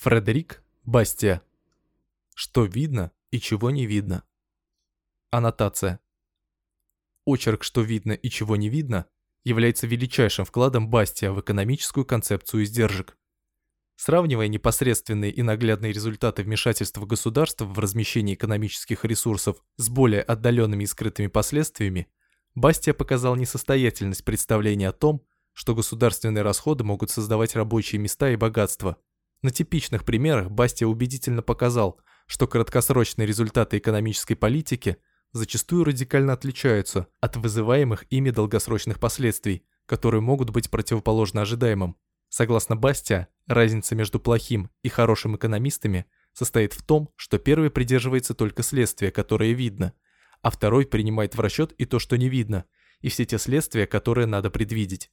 Фредерик Бастия. Что видно и чего не видно. Аннотация. Очерк «Что видно и чего не видно» является величайшим вкладом Бастия в экономическую концепцию издержек. Сравнивая непосредственные и наглядные результаты вмешательства государства в размещение экономических ресурсов с более отдаленными и скрытыми последствиями, Бастия показал несостоятельность представления о том, что государственные расходы могут создавать рабочие места и богатство – на типичных примерах Бастия убедительно показал, что краткосрочные результаты экономической политики зачастую радикально отличаются от вызываемых ими долгосрочных последствий, которые могут быть противоположны ожидаемым. Согласно Бастия, разница между плохим и хорошим экономистами состоит в том, что первый придерживается только следствия, которое видно, а второй принимает в расчет и то, что не видно, и все те следствия, которые надо предвидеть.